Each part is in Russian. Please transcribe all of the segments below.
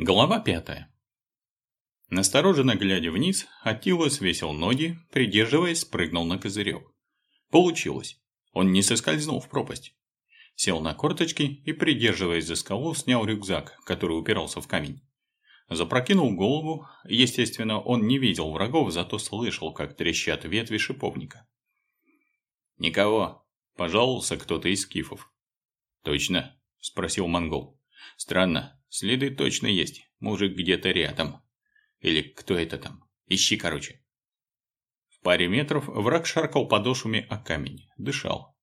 Глава пятая. Настороженно глядя вниз, Атила свесил ноги, придерживаясь, спрыгнул на козырек. Получилось. Он не соскользнул в пропасть. Сел на корточки и, придерживаясь за скалу, снял рюкзак, который упирался в камень. Запрокинул голову, естественно, он не видел врагов, зато слышал, как трещат ветви шиповника. «Никого», – пожаловался кто-то из скифов. «Точно?» – спросил монгол. «Странно, следы точно есть, мужик где-то рядом. Или кто это там? Ищи, короче». В паре метров враг шаркал подошвами о камень, дышал.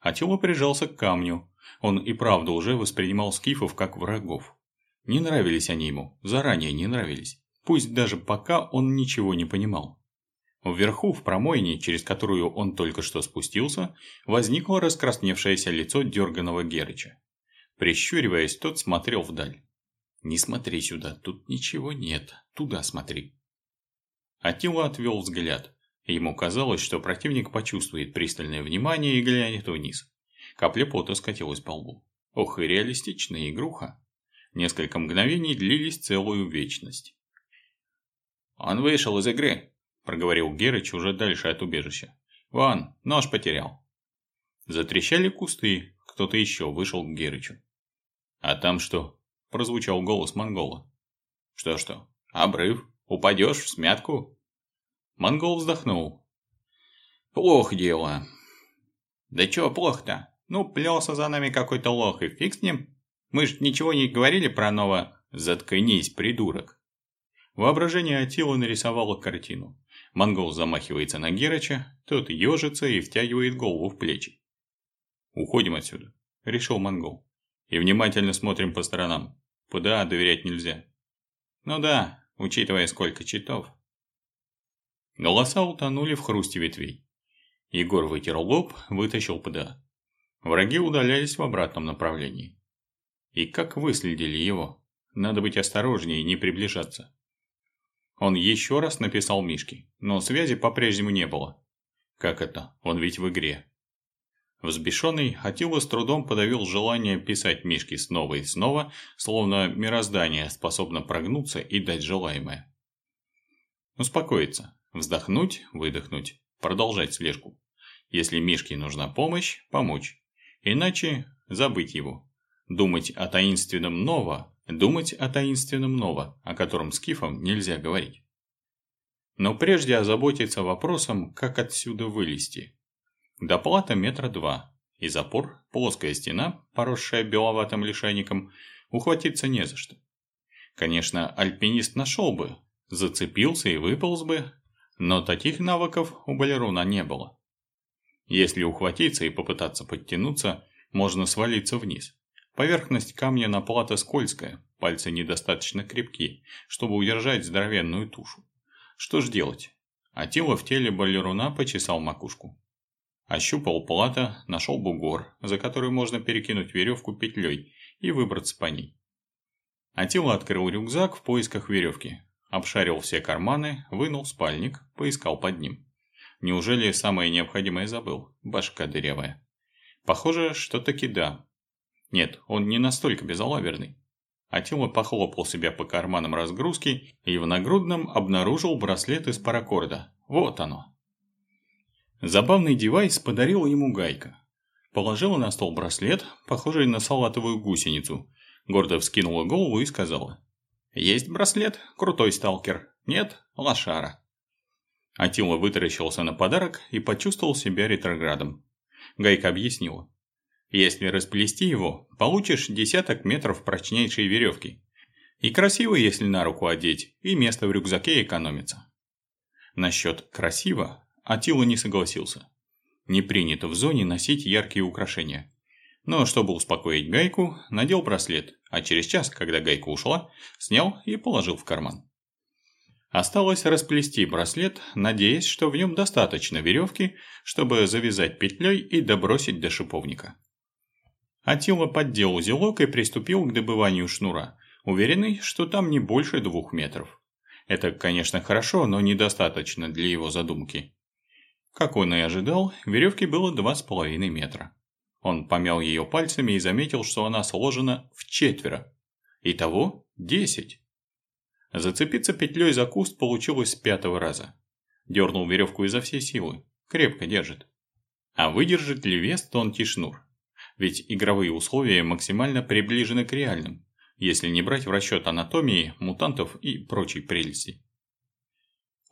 Атила прижался к камню, он и правда уже воспринимал скифов как врагов. Не нравились они ему, заранее не нравились. Пусть даже пока он ничего не понимал. Вверху, в промойне, через которую он только что спустился, возникло раскрасневшееся лицо дерганого Герыча. Прищуриваясь, тот смотрел вдаль. «Не смотри сюда, тут ничего нет, туда смотри». Атила отвел взгляд. Ему казалось, что противник почувствует пристальное внимание и глянет вниз. Капля пота скатилась по лбу. Ох и реалистичная игруха. Несколько мгновений длились целую вечность. «Он вышел из игры», – проговорил Герыч уже дальше от убежища. «Вон, нож потерял». Затрещали кусты, кто-то еще вышел к Герычу. «А там что?» – прозвучал голос монгола. «Что-что? Обрыв? Упадешь в смятку?» Монгол вздохнул. «Плохо дело». «Да чего плохо-то? Ну, плелся за нами какой-то лох, и фиг с ним. Мы ж ничего не говорили про ново... Заткнись, придурок. Воображение Атила нарисовало картину. Монгол замахивается на Герача, тот ежится и втягивает голову в плечи. «Уходим отсюда», — решил Монгол. «И внимательно смотрим по сторонам. ПДА доверять нельзя». «Ну да, учитывая сколько читов». Голоса утонули в хрусте ветвей. Егор вытер лоб, вытащил ПДА. Враги удалялись в обратном направлении. И как выследили его? Надо быть осторожнее и не приближаться. Он еще раз написал Мишке, но связи по-прежнему не было. Как это? Он ведь в игре. Взбешенный, Атила с трудом подавил желание писать Мишке снова и снова, словно мироздание способно прогнуться и дать желаемое. Успокоиться, вздохнуть, выдохнуть, продолжать слежку. Если Мишке нужна помощь, помочь. Иначе забыть его. Думать о таинственном ново, думать о таинственном ново, о котором скифам нельзя говорить. Но прежде озаботиться вопросом, как отсюда вылезти. Доплата метра два, и запор, плоская стена, поросшая беловатым лишайником, ухватиться не за что. Конечно, альпинист нашел бы, зацепился и выполз бы, но таких навыков у балеруна не было. Если ухватиться и попытаться подтянуться, можно свалиться вниз. Поверхность камня на плато скользкая, пальцы недостаточно крепки, чтобы удержать здоровенную тушу. Что ж делать? Атила в теле балеруна почесал макушку. Ощупал плата, нашел бугор, за который можно перекинуть веревку петлей и выбраться по ней. Атила открыл рюкзак в поисках веревки, обшарил все карманы, вынул спальник, поискал под ним. Неужели самое необходимое забыл? Башка дырявая. Похоже, что таки да. Нет, он не настолько безалаберный. Атила похлопал себя по карманам разгрузки и в нагрудном обнаружил браслет из паракорда. Вот оно. Забавный девайс подарила ему Гайка. Положила на стол браслет, похожий на салатовую гусеницу. Гордо вскинула голову и сказала. «Есть браслет, крутой сталкер. Нет, лошара». Атила вытаращился на подарок и почувствовал себя ретроградом. Гайка объяснила. Если расплести его, получишь десяток метров прочнейшей веревки. И красиво, если на руку одеть, и место в рюкзаке экономится. Насчет «красиво» Атила не согласился. Не принято в зоне носить яркие украшения. Но чтобы успокоить Гайку, надел браслет, а через час, когда Гайка ушла, снял и положил в карман. Осталось расплести браслет, надеясь, что в нем достаточно веревки, чтобы завязать петлей и добросить до шиповника. Атила поддел узелок и приступил к добыванию шнура, уверенный, что там не больше двух метров. Это, конечно, хорошо, но недостаточно для его задумки. Как он и ожидал, веревки было два с половиной метра. Он помял ее пальцами и заметил, что она сложена в четверо. Итого Десять. Зацепиться петлей за куст получилось с пятого раза. Дернул веревку изо всей силы. Крепко держит. А выдержит ли вес тонкий шнур? Ведь игровые условия максимально приближены к реальным, если не брать в расчет анатомии, мутантов и прочей прелести.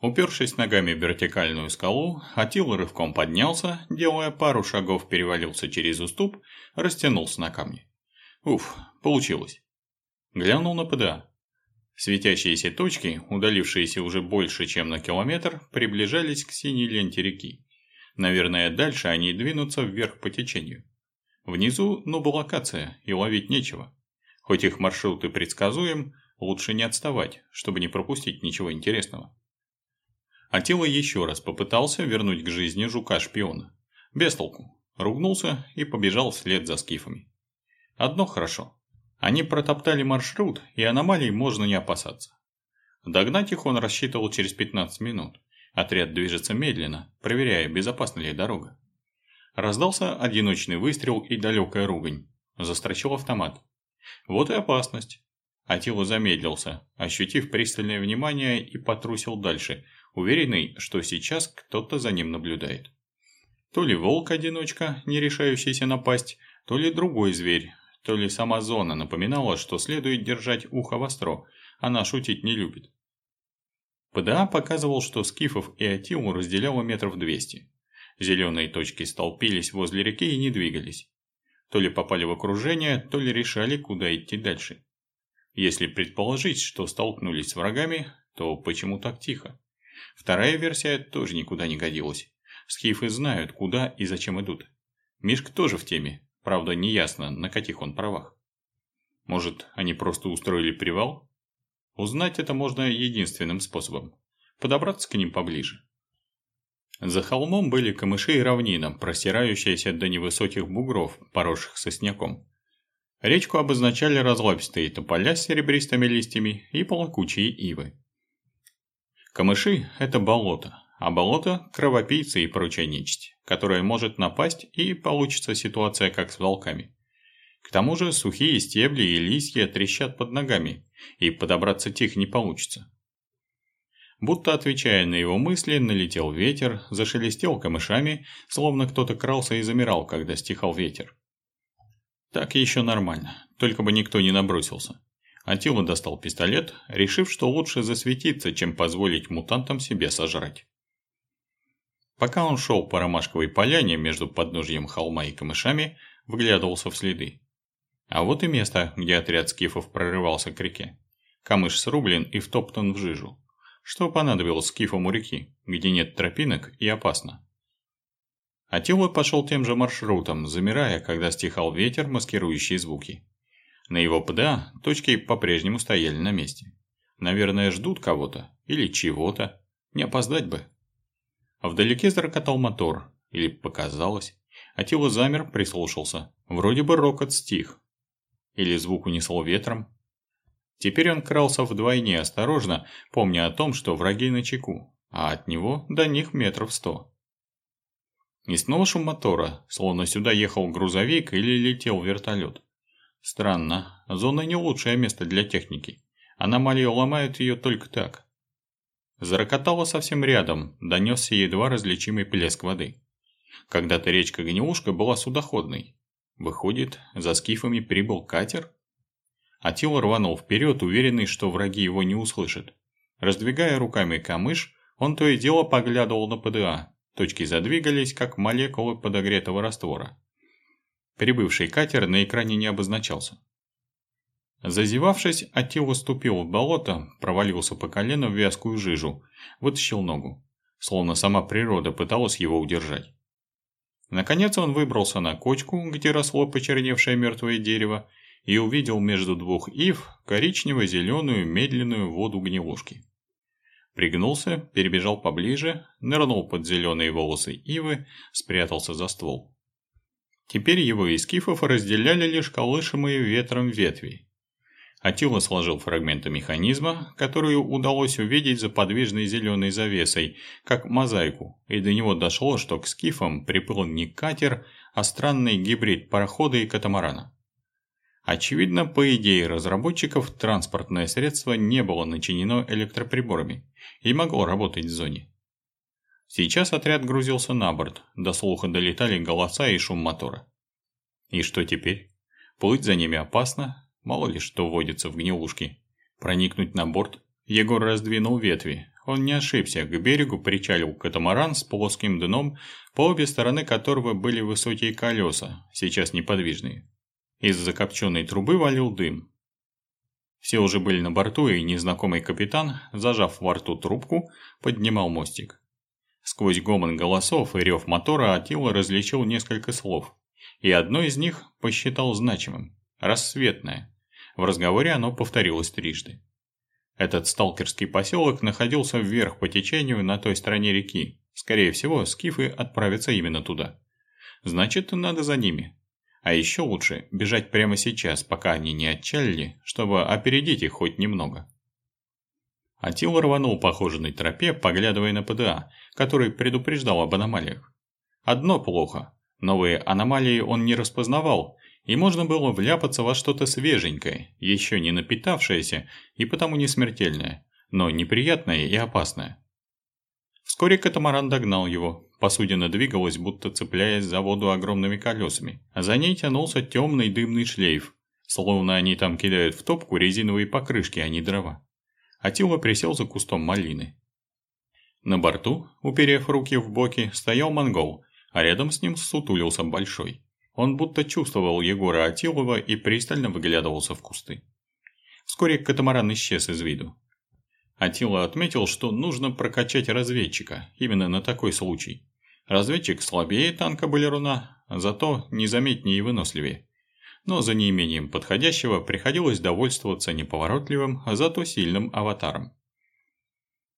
Упершись ногами в вертикальную скалу, Атил рывком поднялся, делая пару шагов перевалился через уступ, растянулся на камне. Уф, получилось. Глянул на ПДА. Светящиеся точки, удалившиеся уже больше, чем на километр, приближались к синей ленте реки. Наверное, дальше они двинутся вверх по течению. Внизу нобулокация, и ловить нечего. Хоть их маршруты предсказуем, лучше не отставать, чтобы не пропустить ничего интересного. Атила еще раз попытался вернуть к жизни жука-шпиона. Без толку. Ругнулся и побежал вслед за скифами. Одно хорошо. Они протоптали маршрут, и аномалий можно не опасаться. Догнать их он рассчитывал через 15 минут. Отряд движется медленно, проверяя, безопасна ли дорога. Раздался одиночный выстрел и далекая ругань. Застрочил автомат. Вот и опасность. Атила замедлился, ощутив пристальное внимание и потрусил дальше, уверенный, что сейчас кто-то за ним наблюдает. То ли волк-одиночка, не решающийся напасть, то ли другой зверь, то ли сама зона напоминала, что следует держать ухо востро, она шутить не любит. ПДА показывал, что скифов и Атилу разделяло метров двести. Зеленые точки столпились возле реки и не двигались. То ли попали в окружение, то ли решали, куда идти дальше. Если предположить, что столкнулись с врагами, то почему так тихо? Вторая версия тоже никуда не годилась. Скифы знают, куда и зачем идут. Мишка тоже в теме, правда неясно, на каких он правах. Может, они просто устроили привал? Узнать это можно единственным способом – подобраться к ним поближе. За холмом были камыши и равнина, простирающиеся до невысоких бугров, поросших сосняком. Речку обозначали разлапистые тополя с серебристыми листьями и полокучие ивы. Камыши – это болото, а болото – кровопийцы и прочая нечисть, которая может напасть и получится ситуация как с волками. К тому же сухие стебли и листья трещат под ногами, и подобраться тихо не получится. Будто отвечая на его мысли, налетел ветер, зашелестел камышами, словно кто-то крался и замирал, когда стихал ветер. Так еще нормально, только бы никто не набросился. Атила достал пистолет, решив, что лучше засветиться, чем позволить мутантам себе сожрать. Пока он шел по ромашковой поляне между подножьем холма и камышами, выглядывался в следы. А вот и место, где отряд скифов прорывался к реке. Камыш срублен и втоптан в жижу. Что понадобилось скифам у реки, где нет тропинок и опасно? Атила пошел тем же маршрутом, замирая, когда стихал ветер, маскирующий звуки. На его ПДА точки по-прежнему стояли на месте. Наверное, ждут кого-то или чего-то. Не опоздать бы. А вдалеке зарокотал мотор. Или показалось. Атила замер, прислушался. Вроде бы рокот стих. Или звук унесло ветром? Теперь он крался вдвойне осторожно, помня о том, что враги на чеку, а от него до них метров сто. И снова шум мотора, словно сюда ехал грузовик или летел вертолет. Странно, зона не лучшее место для техники. Аномалии ломают ее только так. Зарокотало совсем рядом, донесся едва различимый плеск воды. Когда-то речка Гнилушка была судоходной, Выходит, за скифами прибыл катер? Атил рванул вперед, уверенный, что враги его не услышат. Раздвигая руками камыш, он то и дело поглядывал на ПДА. Точки задвигались, как молекулы подогретого раствора. Прибывший катер на экране не обозначался. Зазевавшись, Атил уступил в болото, провалился по колено в вязкую жижу, вытащил ногу. Словно сама природа пыталась его удержать. Наконец он выбрался на кочку, где росло почерневшее мертвое дерево, и увидел между двух ив коричнево-зеленую медленную воду гнилушки. Пригнулся, перебежал поближе, нырнул под зеленые волосы ивы, спрятался за ствол. Теперь его и скифов разделяли лишь колышемые ветром ветви. Атила сложил фрагменты механизма, которую удалось увидеть за подвижной зеленой завесой, как мозаику, и до него дошло, что к скифам приплыл не катер, а странный гибрид парохода и катамарана. Очевидно, по идее разработчиков, транспортное средство не было начинено электроприборами и могло работать в зоне. Сейчас отряд грузился на борт, до слуха долетали голоса и шум мотора. И что теперь? Плыть за ними опасно, мало ли что водится в гнилушке. Проникнуть на борт? Егор раздвинул ветви. Он не ошибся, к берегу причалил катамаран с плоским дном, по обе стороны которого были высокие колеса, сейчас неподвижные. Из закопченной трубы валил дым. Все уже были на борту, и незнакомый капитан, зажав во рту трубку, поднимал мостик. Сквозь гомон голосов и рев мотора Атила различил несколько слов, и одно из них посчитал значимым – рассветное. В разговоре оно повторилось трижды. Этот сталкерский поселок находился вверх по течению на той стороне реки. Скорее всего, скифы отправятся именно туда. Значит, надо за ними. А еще лучше бежать прямо сейчас, пока они не отчалили, чтобы опередить их хоть немного. Атил рванул по хоженой тропе, поглядывая на ПДА, который предупреждал об аномалиях. Одно плохо. Новые аномалии он не распознавал, и можно было вляпаться во что-то свеженькое, еще не напитавшееся и потому не смертельное, но неприятное и опасное. Вскоре катамаран догнал его. Посудина двигалась, будто цепляясь за воду огромными колесами, а за ней тянулся темный дымный шлейф, словно они там кидают в топку резиновые покрышки, а не дрова. Атила присел за кустом малины. На борту, уперев руки в боки, стоял монгол, а рядом с ним сутулился большой. Он будто чувствовал Егора Атилова и пристально выглядывался в кусты. Вскоре катамаран исчез из виду. Атила отметил, что нужно прокачать разведчика, именно на такой случай. Разведчик слабее танка балеруна, зато незаметнее и выносливее но за неимением подходящего приходилось довольствоваться неповоротливым, а зато сильным аватаром.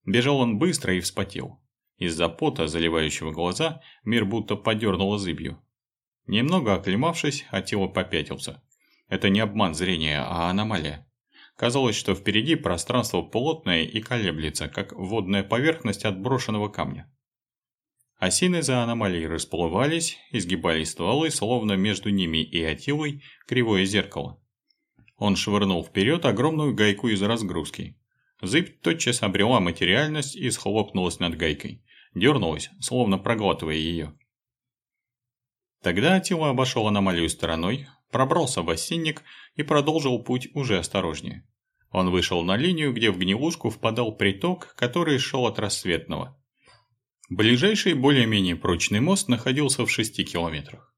Бежал он быстро и вспотел. Из-за пота, заливающего глаза, мир будто подернуло зыбью. Немного оклемавшись, Атила попятился. Это не обман зрения, а аномалия. Казалось, что впереди пространство плотное и колеблется, как водная поверхность отброшенного камня. Осины за аномалией расплывались, изгибались стволы, словно между ними и Атилой кривое зеркало. Он швырнул вперед огромную гайку из разгрузки. Зыбь тотчас обрела материальность и схлопнулась над гайкой. Дернулась, словно проглатывая ее. Тогда Атила обошел аномалию стороной, пробрался в осинник и продолжил путь уже осторожнее. Он вышел на линию, где в гнилушку впадал приток, который шел от рассветного – Ближайший более-менее прочный мост находился в 6 километрах.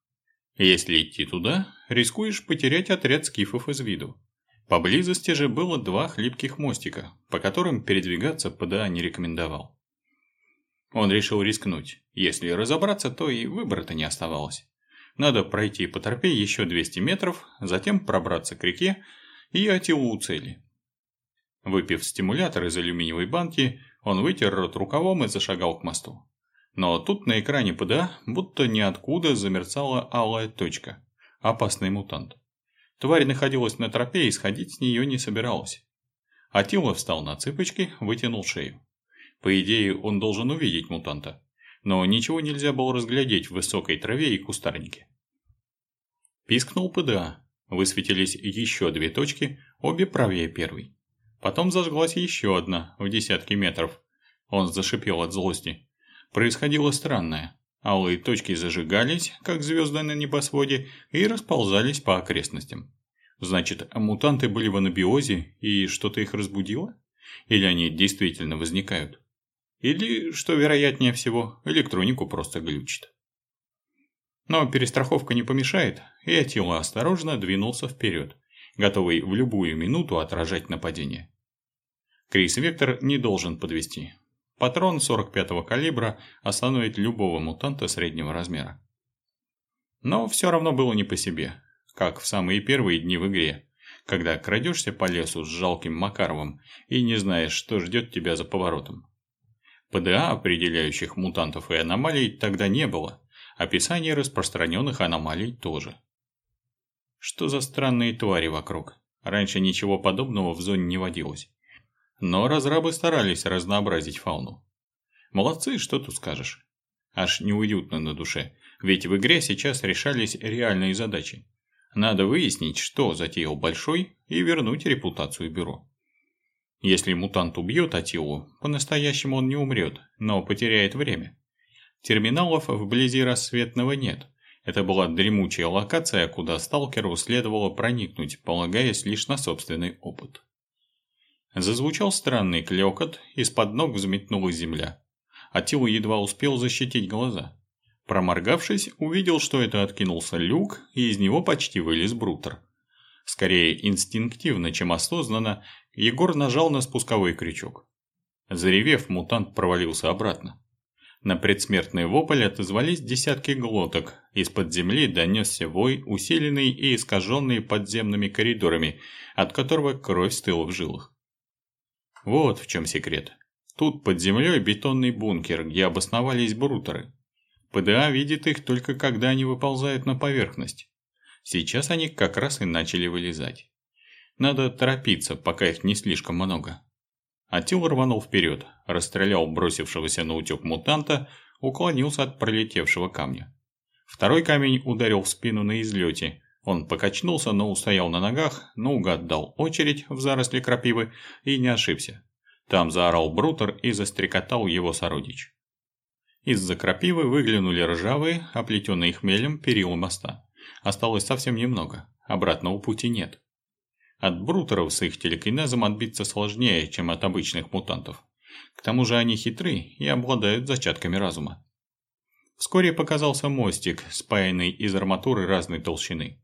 Если идти туда, рискуешь потерять отряд скифов из виду. Поблизости же было два хлипких мостика, по которым передвигаться ПДА не рекомендовал. Он решил рискнуть. Если разобраться, то и выбора-то не оставалось. Надо пройти по тропе еще 200 метров, затем пробраться к реке и Атилу у цели. Выпив стимулятор из алюминиевой банки, он вытер рот рукавом и зашагал к мосту. Но тут на экране ПДА будто ниоткуда замерцала алая точка. Опасный мутант. Тварь находилась на тропе и сходить с нее не собиралась. Атила встал на цыпочки, вытянул шею. По идее, он должен увидеть мутанта. Но ничего нельзя было разглядеть в высокой траве и кустарнике. Пискнул ПДА. Высветились еще две точки, обе правее первой. Потом зажглась еще одна, в десятки метров. Он зашипел от злости. Происходило странное. Алые точки зажигались, как звезды на небосводе, и расползались по окрестностям. Значит, мутанты были в анабиозе, и что-то их разбудило? Или они действительно возникают? Или, что вероятнее всего, электронику просто глючит. Но перестраховка не помешает, и Атила осторожно двинулся вперед, готовый в любую минуту отражать нападение. Крис Вектор не должен подвести. Патрон 45-го калибра остановит любого мутанта среднего размера. Но все равно было не по себе, как в самые первые дни в игре, когда крадешься по лесу с жалким Макаровым и не знаешь, что ждет тебя за поворотом. ПДА, определяющих мутантов и аномалий, тогда не было, описание распространенных аномалий тоже. Что за странные твари вокруг? Раньше ничего подобного в зоне не водилось. Но разрабы старались разнообразить фауну. Молодцы, что тут скажешь. Аж неуютно на душе, ведь в игре сейчас решались реальные задачи. Надо выяснить, что затеял Большой, и вернуть репутацию бюро. Если мутант убьет Атилу, по-настоящему он не умрет, но потеряет время. Терминалов вблизи рассветного нет. Это была дремучая локация, куда сталкеру следовало проникнуть, полагаясь лишь на собственный опыт. Зазвучал странный клёкот, из-под ног взметнулась земля. Атила едва успел защитить глаза. Проморгавшись, увидел, что это откинулся люк, и из него почти вылез брутер. Скорее инстинктивно, чем осознанно, Егор нажал на спусковой крючок. Заревев, мутант провалился обратно. На предсмертный вопль отозвались десятки глоток, из-под земли донесся вой, усиленный и искаженный подземными коридорами, от которого кровь стыла в жилах. Вот в чем секрет. Тут под землей бетонный бункер, где обосновались брутеры. ПДА видит их только когда они выползают на поверхность. Сейчас они как раз и начали вылезать. Надо торопиться, пока их не слишком много. Атил рванул вперед, расстрелял бросившегося на утек мутанта, уклонился от пролетевшего камня. Второй камень ударил в спину на излете. Он покачнулся, но устоял на ногах, наугад дал очередь в заросли крапивы и не ошибся. Там заорал Брутер и застрекотал его сородич. Из-за крапивы выглянули ржавые, оплетенные хмелем перила моста. Осталось совсем немного, обратного пути нет. От брутеров с их телекинезом отбиться сложнее, чем от обычных мутантов. К тому же они хитры и обладают зачатками разума. Вскоре показался мостик, спаянный из арматуры разной толщины.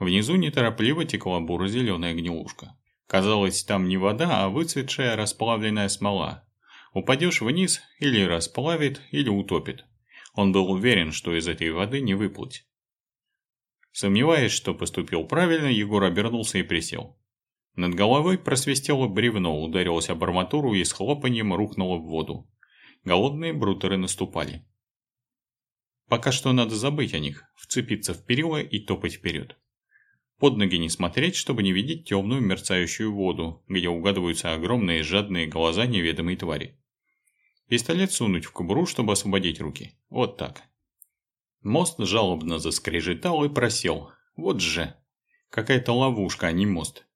Внизу неторопливо текла буро-зеленая гнилушка. Казалось, там не вода, а выцветшая расплавленная смола. Упадешь вниз, или расплавит, или утопит. Он был уверен, что из этой воды не выплыть. Сомневаясь, что поступил правильно, Егор обернулся и присел. Над головой просвистело бревно, ударилось об арматуру и с хлопаньем рухнуло в воду. Голодные брутеры наступали. Пока что надо забыть о них, вцепиться в перила и топать вперед. Под ноги не смотреть, чтобы не видеть темную мерцающую воду, где угадываются огромные жадные глаза неведомой твари. Пистолет сунуть в кобуру, чтобы освободить руки. Вот так. Мост жалобно заскрежетал и просел. Вот же. Какая-то ловушка, а не мост.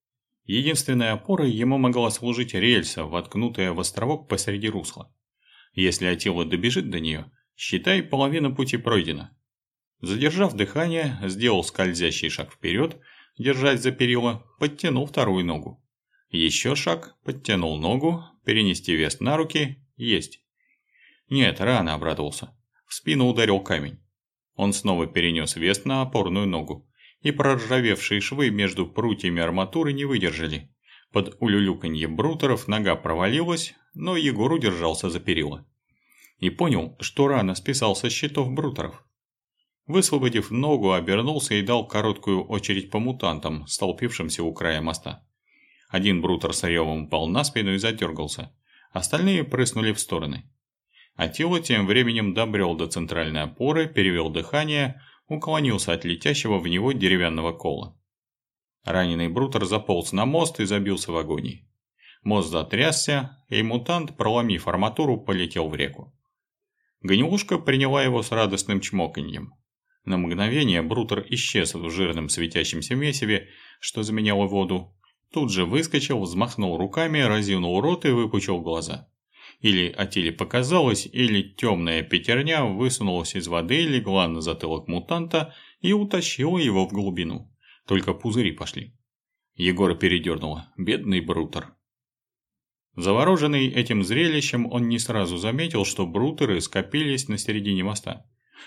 Единственной опорой ему могла служить рельса, воткнутая в островок посреди русла. Если Атила добежит до нее, считай, половина пути пройдена. Задержав дыхание, сделал скользящий шаг вперед, держась за перила, подтянул вторую ногу. Еще шаг, подтянул ногу, перенести вес на руки, есть. Нет, рано обрадовался. В спину ударил камень. Он снова перенес вес на опорную ногу, и проржавевшие швы между прутьями арматуры не выдержали. Под улюлюканье брутеров нога провалилась, но Егор удержался за перила. И понял, что рано списал со счетов брутеров. Высвободив ногу, обернулся и дал короткую очередь по мутантам, столпившимся у края моста. Один брутер с ревом упал на спину и задергался. Остальные прыснули в стороны. Атила тем временем добрел до центральной опоры, перевел дыхание, уклонился от летящего в него деревянного кола. Раненый Брутер заполз на мост и забился в агонии. Мост затрясся, и мутант, проломив арматуру, полетел в реку. Гнилушка приняла его с радостным чмоканьем. На мгновение Брутер исчез в жирном светящемся месиве, что заменяло воду. Тут же выскочил, взмахнул руками, разинул рот и выпучил глаза. Или Атиле показалось, или темная пятерня высунулась из воды, легла на затылок мутанта и утащила его в глубину. Только пузыри пошли. Егора передернуло. Бедный Брутер. Завороженный этим зрелищем, он не сразу заметил, что брутеры скопились на середине моста.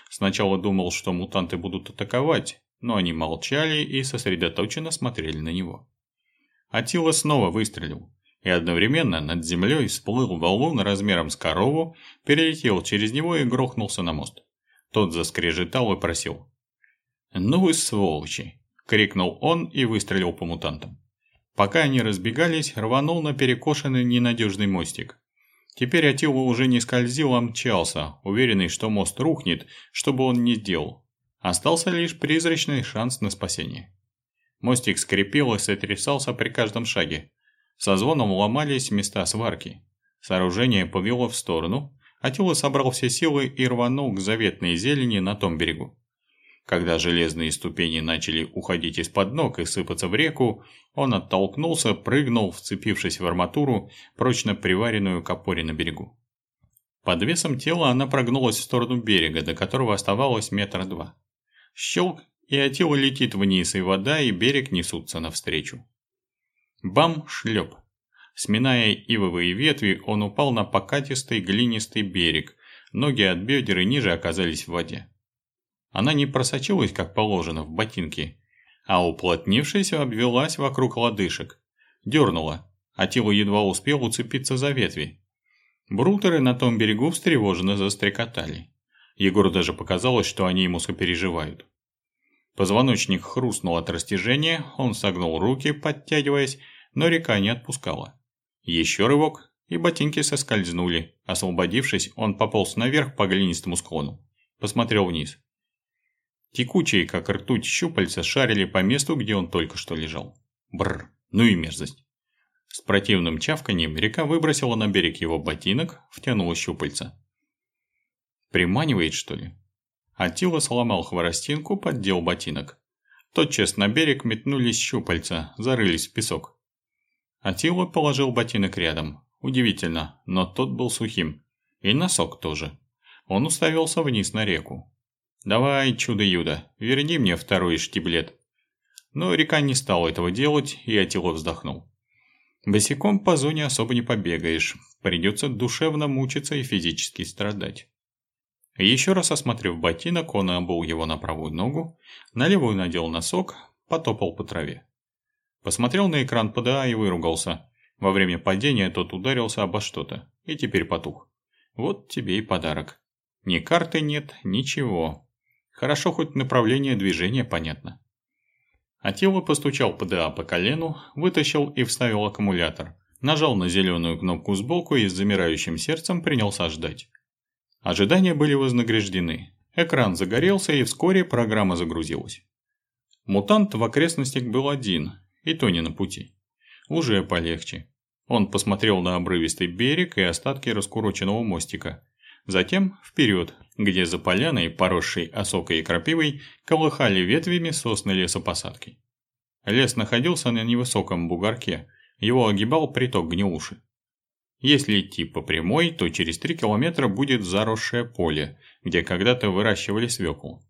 Сначала думал, что мутанты будут атаковать, но они молчали и сосредоточенно смотрели на него. Атила снова выстрелил и одновременно над землей всплыл валун размером с корову, перелетел через него и грохнулся на мост. Тот заскрежетал и просил. «Ну вы сволочи!» – крикнул он и выстрелил по мутантам. Пока они разбегались, рванул на перекошенный ненадежный мостик. Теперь Атила уже не скользил, а мчался, уверенный, что мост рухнет, чтобы он не сделал. Остался лишь призрачный шанс на спасение. Мостик скрипел и сотрясался при каждом шаге. Со звоном ломались места сварки. Сооружение повело в сторону, Атила собрал все силы и рванул к заветной зелени на том берегу. Когда железные ступени начали уходить из-под ног и сыпаться в реку, он оттолкнулся, прыгнул, вцепившись в арматуру, прочно приваренную к опоре на берегу. Под весом тела она прогнулась в сторону берега, до которого оставалось метра два. Щелк, и Атила летит вниз, и вода, и берег несутся навстречу. Бам, шлеп. Сминая ивовые ветви, он упал на покатистый глинистый берег, ноги от бедер и ниже оказались в воде. Она не просочилась, как положено, в ботинки, а уплотнившись, обвелась вокруг лодыжек. Дернула, а тело едва успел уцепиться за ветви. Брутеры на том берегу встревоженно застрекотали. Егору даже показалось, что они ему сопереживают. Позвоночник хрустнул от растяжения, он согнул руки, подтягиваясь, но река не отпускала. Еще рывок, и ботинки соскользнули. Освободившись, он пополз наверх по глинистому склону. Посмотрел вниз. Текучие, как ртуть, щупальца шарили по месту, где он только что лежал. Бррр, ну и мерзость. С противным чавканием река выбросила на берег его ботинок, втянула щупальца. Приманивает, что ли? Атила сломал хворостинку, поддел ботинок. Тотчас на берег метнулись щупальца, зарылись в песок. Атила положил ботинок рядом. Удивительно, но тот был сухим. И носок тоже. Он уставился вниз на реку. «Давай, чудо-юдо, верни мне второй штиблет». Но река не стала этого делать, и Атило вздохнул. Босиком по зоне особо не побегаешь, придется душевно мучиться и физически страдать. Еще раз осмотрев ботинок, он обул его на правую ногу, на левую надел носок, потопал по траве. Посмотрел на экран ПДА и выругался. Во время падения тот ударился обо что-то и теперь потух. Вот тебе и подарок. Ни карты нет, ничего. Хорошо, хоть направление движения понятно. Атила постучал ПДА по колену, вытащил и вставил аккумулятор. Нажал на зеленую кнопку сбоку и с замирающим сердцем принялся ждать. Ожидания были вознаграждены. Экран загорелся и вскоре программа загрузилась. Мутант в окрестностях был один, и то не на пути. Уже полегче. Он посмотрел на обрывистый берег и остатки раскуроченного мостика. Затем вперед, где за поляной, поросшей осокой и крапивой, колыхали ветвями сосны лесопосадки. Лес находился на невысоком бугорке, его огибал приток гнилуши. Если идти по прямой, то через три километра будет заросшее поле, где когда-то выращивали свеклу.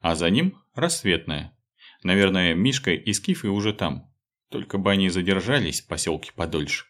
А за ним рассветное. Наверное, Мишка и Скифы уже там. Только бы они задержались в поселке подольше.